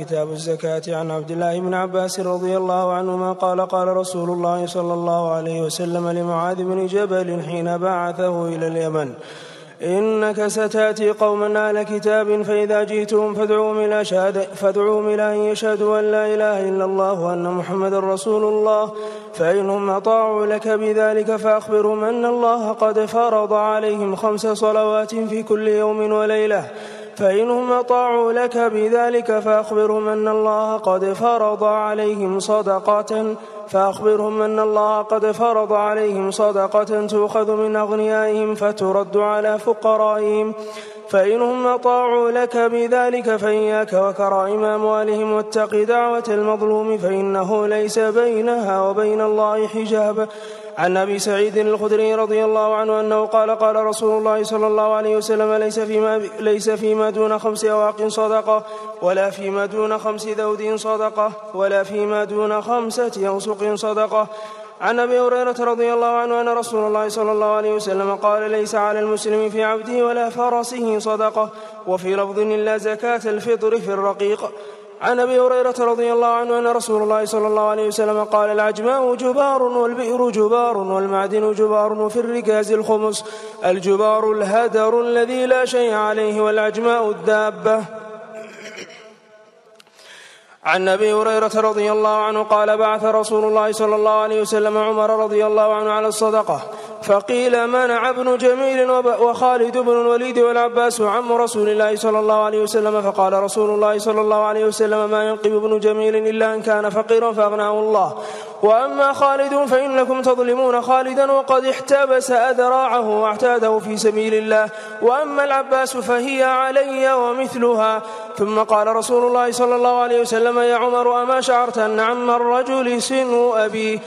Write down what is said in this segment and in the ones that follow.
كتاب الزكاة عن عبد الله بن عباس رضي الله عنهما قال قال رسول الله صلى الله عليه وسلم لمعاذ بن جبل حين بعثه إلى اليمن إنك ستأتي قوما أهل كتاب فإذا جئتهم فادعوهم إلى شهادة فادعوهم إلى أن يشهدوا أن لا إله إلا الله وأن محمدا رسول الله فإنهم أطاعوا لك بذلك فأخبرهم أن الله قد فرض عليهم خمس صلوات في كل يوم وليلة فإنهم أطاعوا لك بذلك فأخبرهم أن الله قد فرض عليهم صدقة فأخبرهم أن الله قد فرض عليهم صدقة تؤخذ من أغنيائهم فترد على فقرائهم. فإنهم أطاعوا لك بذلك فإياك وكرائم أموالهم واتق دعوة المظلوم فإنه ليس بينها وبين الله حجاب. عن أبي سعيد الخدري رضي الله عنه أنه قال قال رسول الله صلى الله عليه وسلم ليس فيما ليس فيما دون خمس أواق صدقة ولا فيما دون خمس ذود صدقة ولا فيما دون خمسة أوسق صدقة. عن أبي هريرة رضي الله عنه أن رسول الله صلى الله عليه وسلم قال ليس على المسلم في عبده ولا فرسه صدقة وفي لفظ إلا زكاة الفطر في الرقيق. عن أبي هريرة رضي الله عنه أن رسول الله صلى الله عليه وسلم قال العجماء جبار والبئر جبار والمعدن جبار وفي الركاز الخمس الجبار الهدر الذي لا شيء عليه والعجماء الدابة. عن أبي هريرة رضي الله عنه قال بعث رسول الله صلى الله عليه وسلم عمر رضي الله عنه على الصدقة. فقيل منع ابن جميل وخالد بن الوليد والعباس عم رسول الله صلى الله عليه وسلم فقال رسول الله صلى الله عليه وسلم ما ينقب ابن جميل إلا إن كان فقيرا فأغناه الله. وأما خالد فانكم تظلمون خالدا وقد احتبس أذراعه واعتاده في سبيل الله. وأما العباس فهي علي ومثلها. ثم قال رسول الله صلى الله عليه وسلم يا عمر أما شعرت أن عم الرجل سن ابيه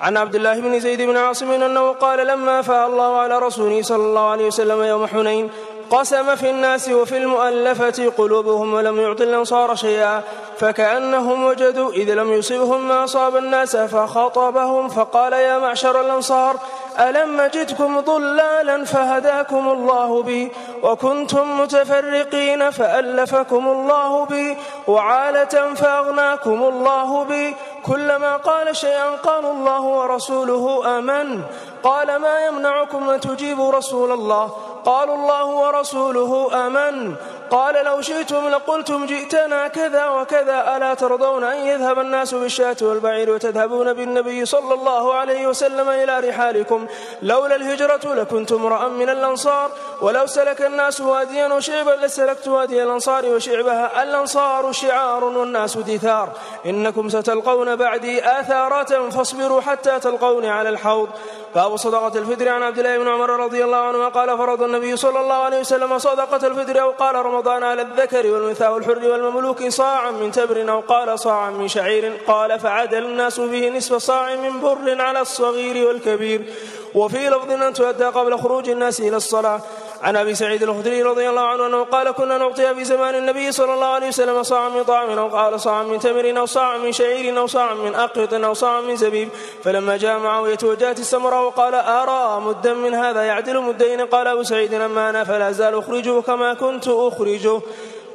عن عبد الله بن زيد بن عاصم أنه قال لما فاء الله على رسوله صلى الله عليه وسلم يوم حنين قسم في الناس وفي المؤلفة قلوبهم ولم يعط الأنصار شيئا فكأنهم وجدوا إذ لم يصبهم ما أصاب الناس فخطبهم فقال يا معشر الأنصار ألم أجدكم ضلالا فهداكم الله بي وكنتم متفرقين فألفكم الله بي وعالة فأغناكم الله بي كلما قال شيئا قالوا الله ورسوله آمن. قال ما يمنعكم أن تجيبوا رسول الله؟ قالوا الله ورسوله آمن. قال لو شئتم لقلتم جئتنا كذا وكذا. ألا ترضون أن يذهب الناس بالشاة والبعير وتذهبون بالنبي صلى الله عليه وسلم إلى رحالكم؟ لولا الهجرة لكنت امرأ من الأنصار. ولو سلك الناس واديا وشعبا لسلكت وادي الأنصار وشعبها الأنصار شعار والناس دثار. إنكم ستلقون بعدي آثارات فاصبروا حتى تلقوني على الحوض. باب صدقة الفدر عن عبد الله بن عمر رضي الله عنه قال فرض النبي صلى الله عليه وسلم صدقة الفدر أو قال رمضان على الذكر والأنثى والحر والمملوك صاعا من تبر أو قال صاعا من شعير قال فعدل الناس به نصف صاع من بر على الصغير والكبير. وفي لفظ أن تؤدى قبل خروج الناس إلى الصلاة عن أبي سعيد الخدري رضي الله عنه أنه قال كنا نعطي في زمان النبي صلى الله عليه وسلم صاعا من طعام أو قال صاعا من تمر أو صاعا من شعير أو صاعا من أقط أو صاعا من زبيب. فلما جاء معاوية وجاءت السمراء وقال أرى مدا من هذا يعدل مدين؟ قال أبو سعيد اما أنا فلا ازال أخرجه كما كنت أخرجه.